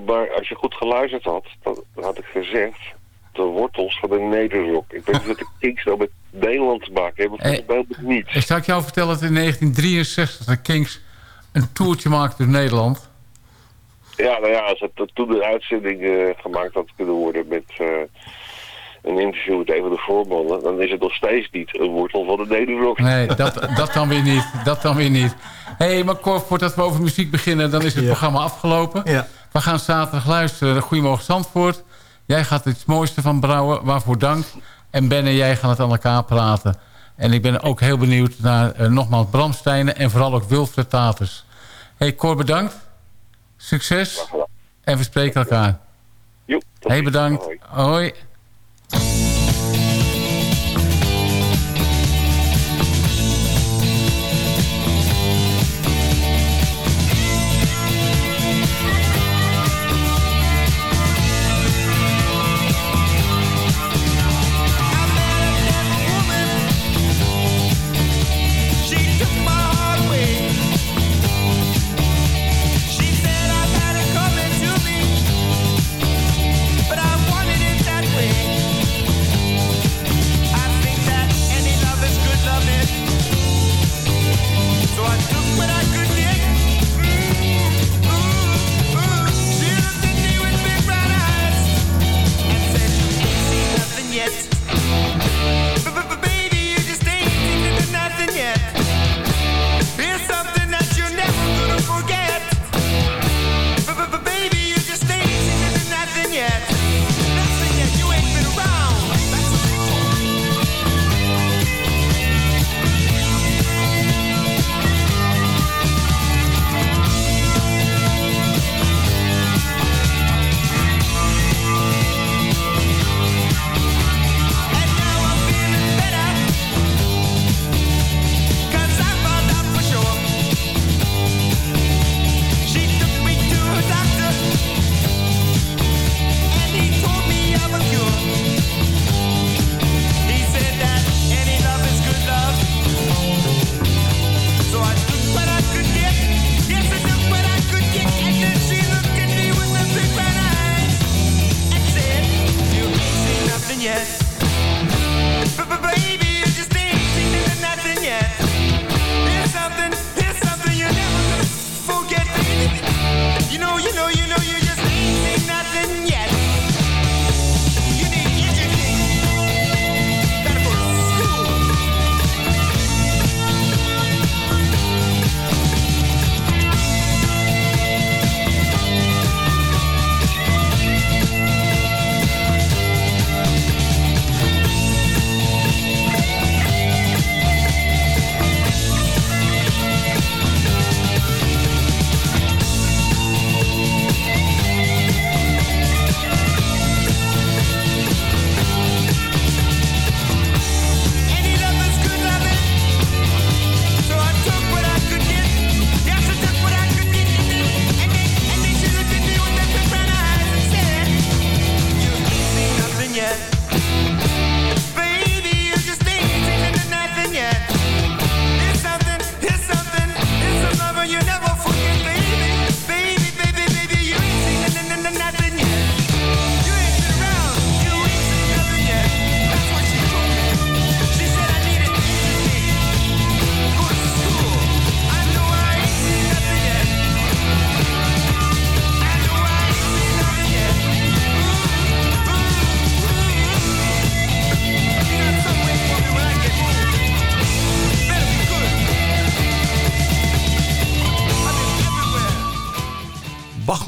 maar als je goed geluisterd had, dan had ik gezegd de wortels van de nederrock. Ik weet niet wat de Kings nou met Nederland te maken hebben, volgens mij niet. Ik zal ik jou vertellen dat in 1963 de Kings een toertje maakten door Nederland. Ja, nou ja, als het toen een uitzending uh, gemaakt had kunnen worden met, uh, een interview met een van de voormannen, dan is het nog steeds niet een wortel van de nederrok. Nee, dat, dat dan weer niet. Dat dan weer niet. Hé, hey, maar Cor, voordat we over muziek beginnen, dan is het programma afgelopen. Ja. We gaan zaterdag luisteren. Goedemorgen Zandvoort. Jij gaat het mooiste van brouwen, waarvoor dank. En Ben en jij gaan het aan elkaar praten. En ik ben ook heel benieuwd naar uh, nogmaals Bram Stijnen en vooral ook Wilfred Taters. hey, Cor, bedankt. Succes. En we spreken elkaar. Hey, bedankt. Hoi.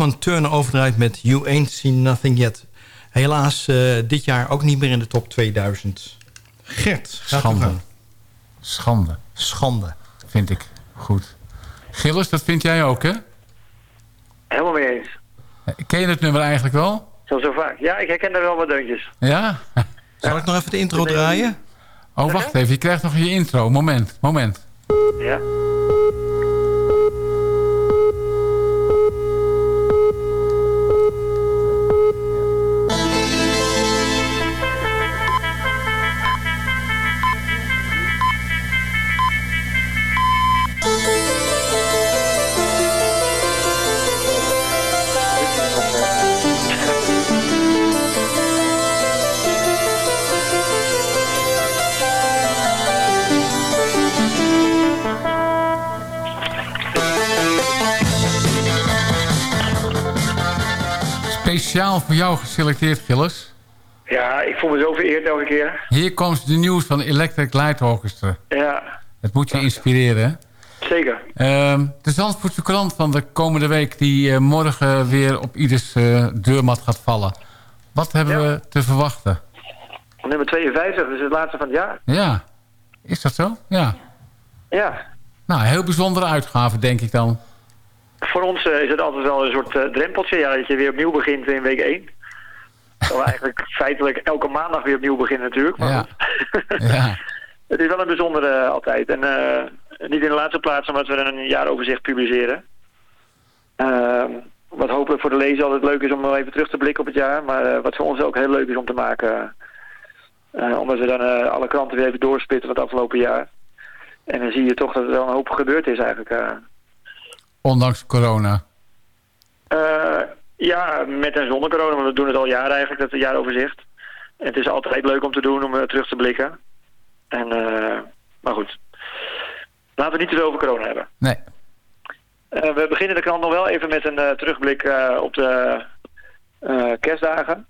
Bachman Turner overdraait met You Ain't Seen Nothing Yet. Helaas uh, dit jaar ook niet meer in de top 2000. Gert, Schande. Schande. Schande. Vind ik goed. Gilles, dat vind jij ook, hè? Helemaal mee eens. Ken je het nummer eigenlijk wel? Zo, zo vaak. Ja, ik herken er wel wat deuntjes. Ja? Zal ik nog even de intro draaien? Oh, wacht even. Je krijgt nog je intro. Moment, moment. Ja. Speciaal voor jou geselecteerd, Gilles. Ja, ik voel me zo vereerd elke keer. Hier komt de nieuws van Electric Light Orchestra. Ja, Het moet je inspireren, hè? zeker. Ehm, de Zandvoortse krant van de komende week... die eh, morgen weer op ieders eh, deurmat gaat vallen. Wat hebben we te verwachten? Nummer 52, dus het laatste van het jaar. Ja, is dat zo? Ja. Ja, Nou, heel bijzondere uitgave, denk ik dan. Voor ons eh, is het altijd wel een soort eh, drempeltje. Ja, dat je weer opnieuw begint in week 1. Terwijl we eigenlijk feitelijk elke maandag weer opnieuw beginnen natuurlijk. Maar Ja. Het is wel een bijzondere eh, altijd. En niet in de laatste plaats omdat we een jaaroverzicht publiceren. Ehm, wat hopelijk voor de lezer altijd leuk is om even terug te blikken op het jaar. Maar wat voor ons ook heel leuk is om te maken. omdat we dan alle kranten weer even doorspitten van het afgelopen jaar. En dan zie je toch dat er wel een hoop gebeurd is eigenlijk. eh. Ondanks corona. Eh, ja, met en zonder corona, want we doen het al jaren eigenlijk, dat jaaroverzicht. En het is altijd leuk om te doen, om eh, terug te blikken. En, eh, maar goed, laten we niet te veel over corona hebben. Nee. We beginnen de krant nog wel even met een terugblik op de kerstdagen.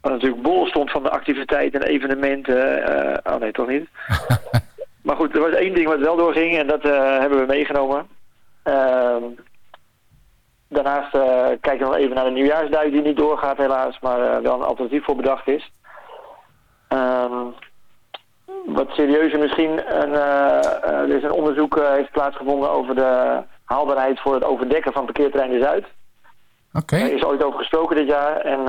Wat natuurlijk bol stond van de activiteiten en evenementen. oh nee, toch niet. maar goed, er was één ding wat wel doorging en dat hebben we meegenomen. Ehm, daarnaast eh, kijken we nog even naar de nieuwjaarsduik die niet doorgaat helaas, maar eh, wel een alternatief voor bedacht is. Ehm, wat serieuzer misschien, een, eh, er is een onderzoek heeft plaatsgevonden over de haalbaarheid voor het overdekken van parkeerterrein de Zuid. Oké. Er is ooit over gesproken dit jaar en uh,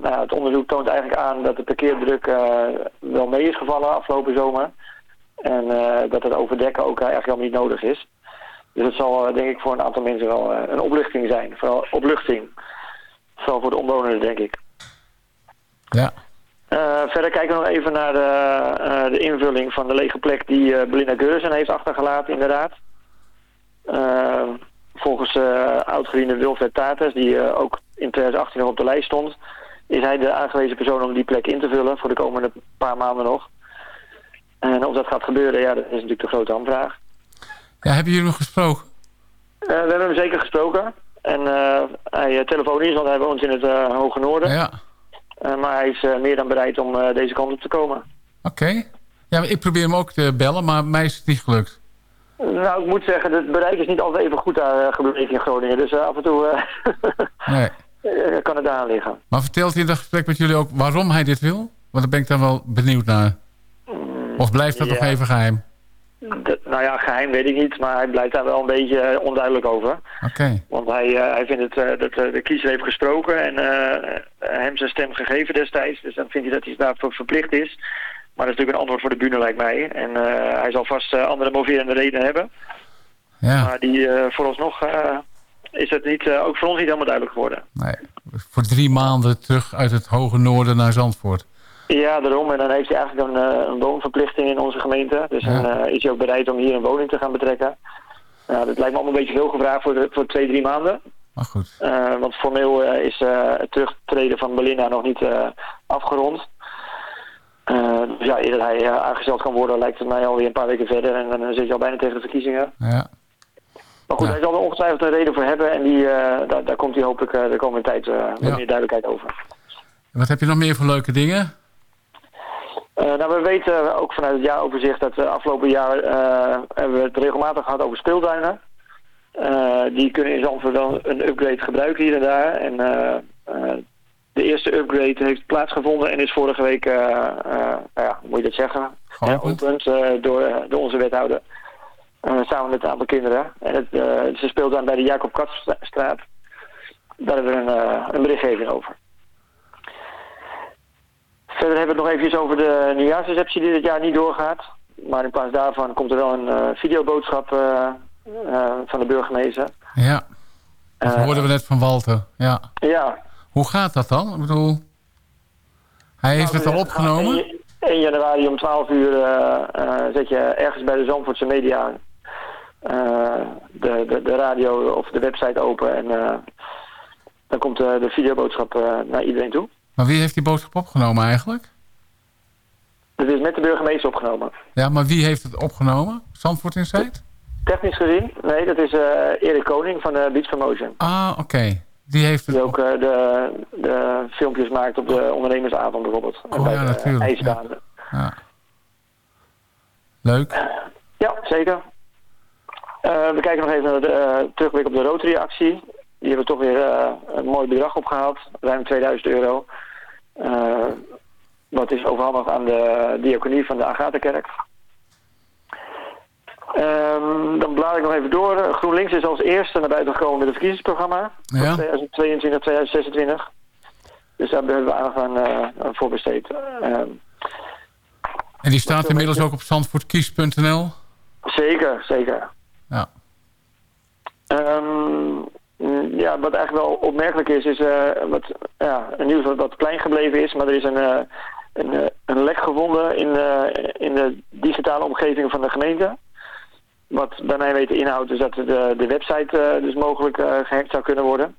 nou ja, het onderzoek toont eigenlijk aan dat de parkeerdruk uh, wel mee is gevallen afgelopen zomer. En uh, dat het overdekken ook eigenlijk helemaal niet nodig is. Dus het zal denk ik voor een aantal mensen wel een opluchting zijn. Vooral opluchting. Vooral voor de omwonenden denk ik. Ja. Uh, verder kijken we nog even naar de, uh, de invulling van de lege plek die uh, Belinda Geurzen heeft achtergelaten inderdaad. volgens oud-gediende Wilfred Tates, die ook in 2018 nog op de lijst stond, is hij de aangewezen persoon om die plek in te vullen voor de komende paar maanden nog. En of dat gaat gebeuren, ja, dat is natuurlijk de grote aanvraag. Ja, hebben jullie nog gesproken? we hebben hem zeker gesproken. En hij telefonisch, want hij woont in het Hoge Noorden. Ja. Maar hij is meer dan bereid om deze kant op te komen. Oké. Okay. Ja, ik probeer hem ook te bellen, maar mij is het niet gelukt. Nou, ik moet zeggen, het bereik is niet altijd even goed gebleken in Groningen. Dus af en toe nee. kan het daar liggen. Maar vertelt hij in dat gesprek met jullie ook waarom hij dit wil? Want daar ben ik dan wel benieuwd naar. Of blijft dat ja. nog even geheim? De, nou ja, geheim weet ik niet, maar hij blijft daar wel een beetje onduidelijk over. Oké. Okay. Want hij, uh, hij vindt het, uh, dat uh, de kiezer heeft gesproken en hem zijn stem gegeven destijds. Dus dan vindt hij dat hij daarvoor verplicht is. Maar dat is natuurlijk een antwoord voor de bühne, lijkt mij. En hij zal vast andere moverende redenen hebben. Ja. Maar die vooralsnog is het niet, ook voor ons niet helemaal duidelijk geworden. Nee, voor drie maanden terug uit het hoge noorden naar Zandvoort. Ja, daarom. En dan heeft hij eigenlijk een, een woonverplichting in onze gemeente. Dus ja. dan uh, is hij ook bereid om hier een woning te gaan betrekken. Nou, dat lijkt me allemaal een beetje veel gevraagd voor, de, voor twee, drie maanden. Maar goed. Uh, want formeel uh, is het terugtreden van Belinda nog niet afgerond. dus ja, eerder hij aangesteld kan worden lijkt het mij alweer een paar weken verder. En dan zit je al bijna tegen de verkiezingen. Ja. Maar goed, ja. hij zal er ongetwijfeld een reden voor hebben. En die, daar, daar komt hij hopelijk de komende tijd wat ja. meer duidelijkheid over. En wat heb je nog meer voor leuke dingen? Uh, nou, we weten ook vanuit het jaaroverzicht dat uh, afgelopen jaar uh, hebben we het regelmatig gehad over speeltuinen. die kunnen in Zandvoort wel een upgrade gebruiken hier en daar. En de eerste upgrade heeft plaatsgevonden en is vorige week, ja, moet je dat zeggen, geopend door, door onze wethouder. samen met een aantal kinderen. En het, het is een speeltuin bij de Jacob Katsstraat. Daar hebben we een, een berichtgeving over. Verder hebben we het nog even over de nieuwjaarsreceptie die dit jaar niet doorgaat. Maar in plaats daarvan komt er wel een uh, videoboodschap uh, uh, van de burgemeester. Ja, dat hoorden we net van Walter. Ja. ja. Hoe gaat dat dan? Ik bedoel, hij heeft nou, het al opgenomen? 1, 1 januari om 12 uur zet je ergens bij de Zandvoortse media de, de, de radio of de website open. En dan komt de videoboodschap naar iedereen toe. Maar wie heeft die boodschap opgenomen eigenlijk? Het is met de burgemeester opgenomen. Ja, maar wie heeft het opgenomen? Zandvoort Insight? Technisch gezien? Nee, dat is uh, Erik Koning van de Beach Promotion. Ah, oké. Okay. Die heeft Die ook eh, de, de filmpjes maakt op de ondernemersavond bijvoorbeeld. Oh, bij ja, de natuurlijk. Ja. Leuk. Ja, zeker. Eh, we kijken nog even naar de eh, terugblik op de Rotary-actie. Die hebben toch weer eh, een mooi bedrag opgehaald. Ruim 2000 euro. Eh, wat is overhandigd aan de diaconie van de Agatha-kerk. Ehm, dan blader ik nog even door. GroenLinks is als eerste naar buiten gekomen met het verkiezingsprogramma. Ja. 2022, 2026. Dus daar hebben we aandacht aan, eh, aan voor besteed. Ehm, En die staat inmiddels ook op zandvoortkies.nl? zeker, zeker. Ja. Ehm, mm, ja, wat eigenlijk wel opmerkelijk is, is eh, wat, ja, een nieuws wat, wat klein gebleven is. Maar er is een, eh, een, eh, een lek gevonden in, in de digitale omgeving van de gemeente. Wat bij mij weten inhoudt is dat de, de website dus mogelijk eh, gehackt zou kunnen worden.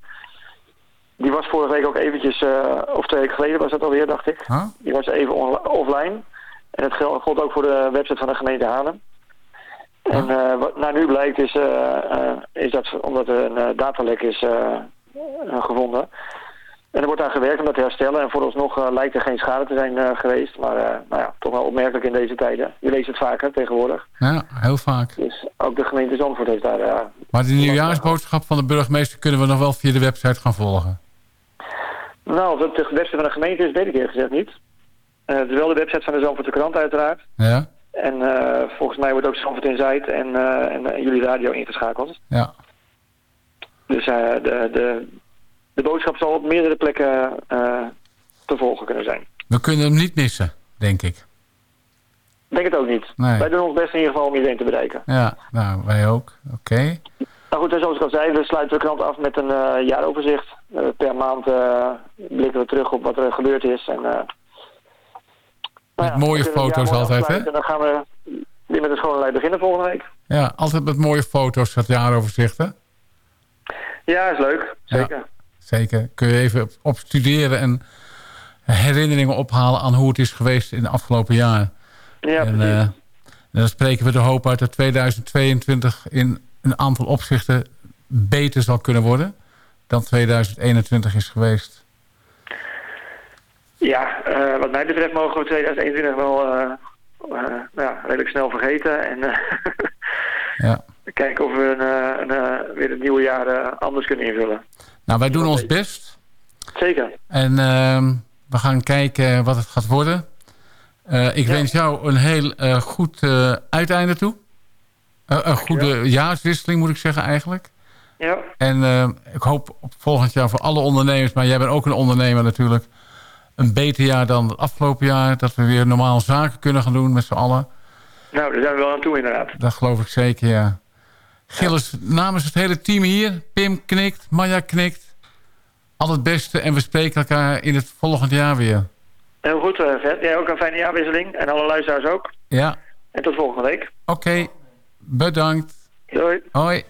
Die was vorige week ook eventjes, of twee weken geleden was dat alweer, dacht ik. Die was even offline. En het gel- gold ook voor de website van de gemeente Haarlem. En eh, wat naar nu blijkt is, eh, eh, is dat omdat er een datalek is gevonden. En er wordt aan gewerkt om dat te herstellen. En vooralsnog lijkt er geen schade te zijn geweest. Maar nou ja, toch wel opmerkelijk in deze tijden. Je leest het vaker tegenwoordig. Ja, heel vaak. Dus ook de gemeente Zandvoort heeft daar... Maar de nieuwjaarsboodschap van de burgemeester kunnen we nog wel via de website gaan volgen. nou, of het de website van de gemeente is, weet ik eerlijk gezegd niet. Het is wel de website van de Zandvoortse krant uiteraard. Ja? En eh, volgens mij wordt ook Zandvoort in Zuid en, eh, en eh, jullie radio ingeschakeld. Ja. Dus de, de, de boodschap zal op meerdere plekken te volgen kunnen zijn. We kunnen hem niet missen, denk ik. Ik denk het ook niet. Nee. Wij doen ons best in ieder geval om iedereen te bereiken. Ja, nou, wij ook. Oké. Nou goed, en zoals ik al zei, we sluiten de krant af met een jaaroverzicht. Per maand blikken we terug op wat er gebeurd is. En, eh, nou ja, mooie foto's altijd, hè? En dan gaan we weer met de schone lijn beginnen volgende week. Ja, altijd met mooie foto's, dat jaaroverzicht, hè? Ja, is leuk. Zeker. Ja, zeker. Kun je even op, op studeren en herinneringen ophalen aan hoe het is geweest in de afgelopen jaren. Ja, en, precies. eh, en dan spreken we de hoop uit dat 2022 in een aantal opzichten beter zal kunnen worden dan 2021 is geweest. Ja, eh, wat mij betreft mogen we 2021 wel eh, eh, nou ja, redelijk snel vergeten. En Ja. kijken of we een, een, weer het nieuwe jaar anders kunnen invullen. Nou, wij doen ons best. Zeker. En ehm, we gaan kijken wat het gaat worden. Ik wens jou een heel goed uiteinde toe. Een goede jaarswisseling moet ik zeggen eigenlijk. Ja. En eh, ik hoop op volgend jaar voor alle ondernemers... maar jij bent ook een ondernemer natuurlijk... een beter jaar dan het afgelopen jaar. Dat we weer normaal zaken kunnen gaan doen met z'n allen. Nou, daar zijn we wel aan toe inderdaad. Dat geloof ik zeker, ja. Gilles, namens het hele team hier... Pim knikt, Maya knikt. Al het beste en we spreken elkaar in het volgend jaar weer. Heel goed, eh Vet. Jij ook een fijne jaarwisseling. En alle luisteraars ook. Ja, En tot volgende week. oké. Bedankt. Doei. Hoi.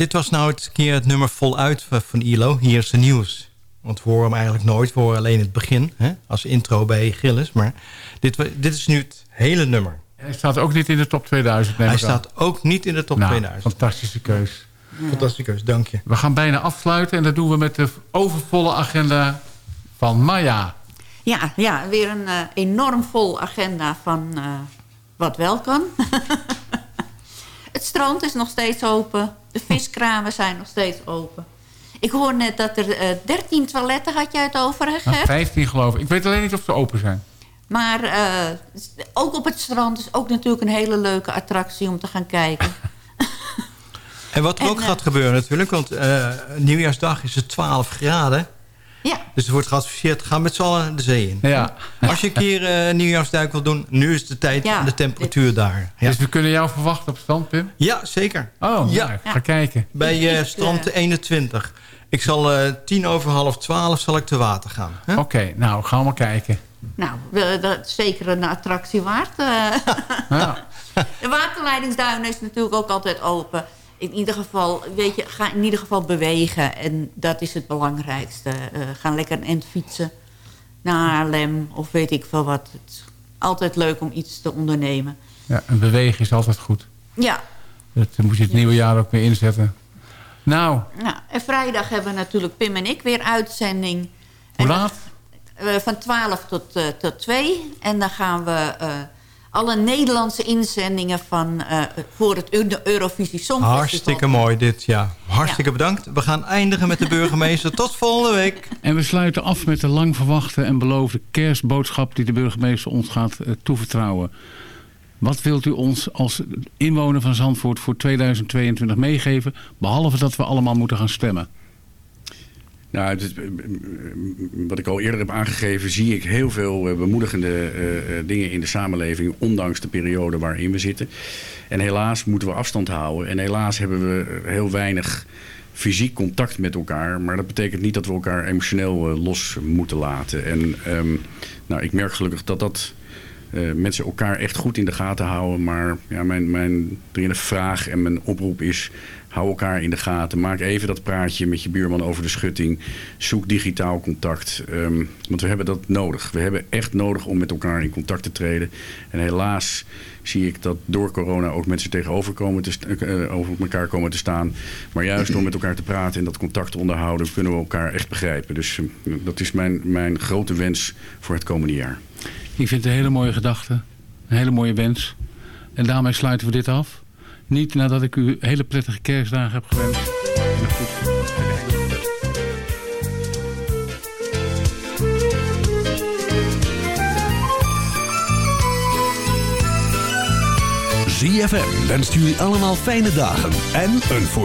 Dit was nou het keer het nummer voluit van ILO. Hier is de nieuws. Want we horen hem eigenlijk nooit. We horen alleen het begin. Hè, als intro bij Gillis. Maar dit, dit is nu het hele nummer. Hij staat ook niet in de top 2000. neem Hij aan. staat ook niet in de top Nou, 2000. Fantastische keus. Fantastische keus, dank je. We gaan bijna afsluiten en dat doen we met de overvolle agenda van Maya. Ja, ja weer een eh, enorm vol agenda van eh, wat wel kan. het strand is nog steeds open. De viskramen zijn nog steeds open. Ik hoor net dat er eh 13 toiletten had jij het over, hè, Nou, Gert? 15 geloof ik. Ik weet alleen niet of ze open zijn. Maar eh, ook op het strand is ook natuurlijk een hele leuke attractie om te gaan kijken. En wat er En, ook eh, gaat gebeuren natuurlijk. Want eh, nieuwjaarsdag is het 12 graden. Ja. Dus er wordt geadviseerd, ga met z'n allen de zee in. Ja. Als je een keer eh nieuwjaarsduik wil doen, nu is de tijd en de temperatuur daar. Ja. Dus we kunnen jou verwachten op het strand, Pim? Ja, zeker. Oh, Ja. ga kijken. Bij eh, strand 21. Ik zal eh, tien over half twaalf zal ik te water gaan. hè? Oké, nou, gaan we maar kijken. Nou, dat is zeker een attractie waard. eh. Ja. De waterleidingsduin is natuurlijk ook altijd open. In ieder geval, weet je, ga in ieder geval bewegen. En dat is het belangrijkste. Eh, ga lekker een end fietsen naar Haarlem of weet ik veel wat. Het is altijd leuk om iets te ondernemen. Ja, een bewegen is altijd goed. Ja, Dat moet je het nieuwe jaar ook weer inzetten. Nou, nou, en vrijdag hebben we natuurlijk Pim en ik weer uitzending. hoe En laat? Eh, van 12 tot, eh, tot 2. En dan gaan we eh, alle Nederlandse inzendingen van, eh, voor het Eu- Eurovisie Songfestival. Hartstikke mooi dit, ja. Hartstikke bedankt. We gaan eindigen met de burgemeester. Tot volgende week. En we sluiten af met de lang verwachte en beloofde kerstboodschap... die de burgemeester ons gaat eh, toevertrouwen. Wat wilt u ons als inwoner van Zandvoort voor 2022 meegeven... behalve dat we allemaal moeten gaan stemmen? Nou, is, eh, wat ik al eerder heb aangegeven, zie ik heel veel eh, bemoedigende eh, eh, dingen in de samenleving, ondanks de periode waarin we zitten. En helaas moeten we afstand houden. En helaas hebben we heel weinig fysiek contact met elkaar. Maar dat betekent niet dat we elkaar emotioneel eh, los moeten laten. En ehm, nou, ik merk gelukkig dat dat eh, mensen elkaar echt goed in de gaten houden. Maar ja, mijn, mijn vraag en mijn oproep is... hou elkaar in de gaten. Maak even dat praatje met je buurman over de schutting. Zoek digitaal contact. Ehm, want we hebben dat nodig. We hebben echt nodig om met elkaar in contact te treden. En helaas zie ik dat door corona ook mensen tegenover komen te st- eh, over elkaar komen te staan. Maar juist door met elkaar te praten en dat contact te onderhouden... kunnen we elkaar echt begrijpen. Dus eh, dat is mijn, mijn grote wens voor het komende jaar. Ik vind het een hele mooie gedachte. Een hele mooie wens. En daarmee sluiten we dit af. Niet nadat ik u hele prettige kerstdagen heb gewenst. ZFM wenst jullie allemaal fijne dagen en een voor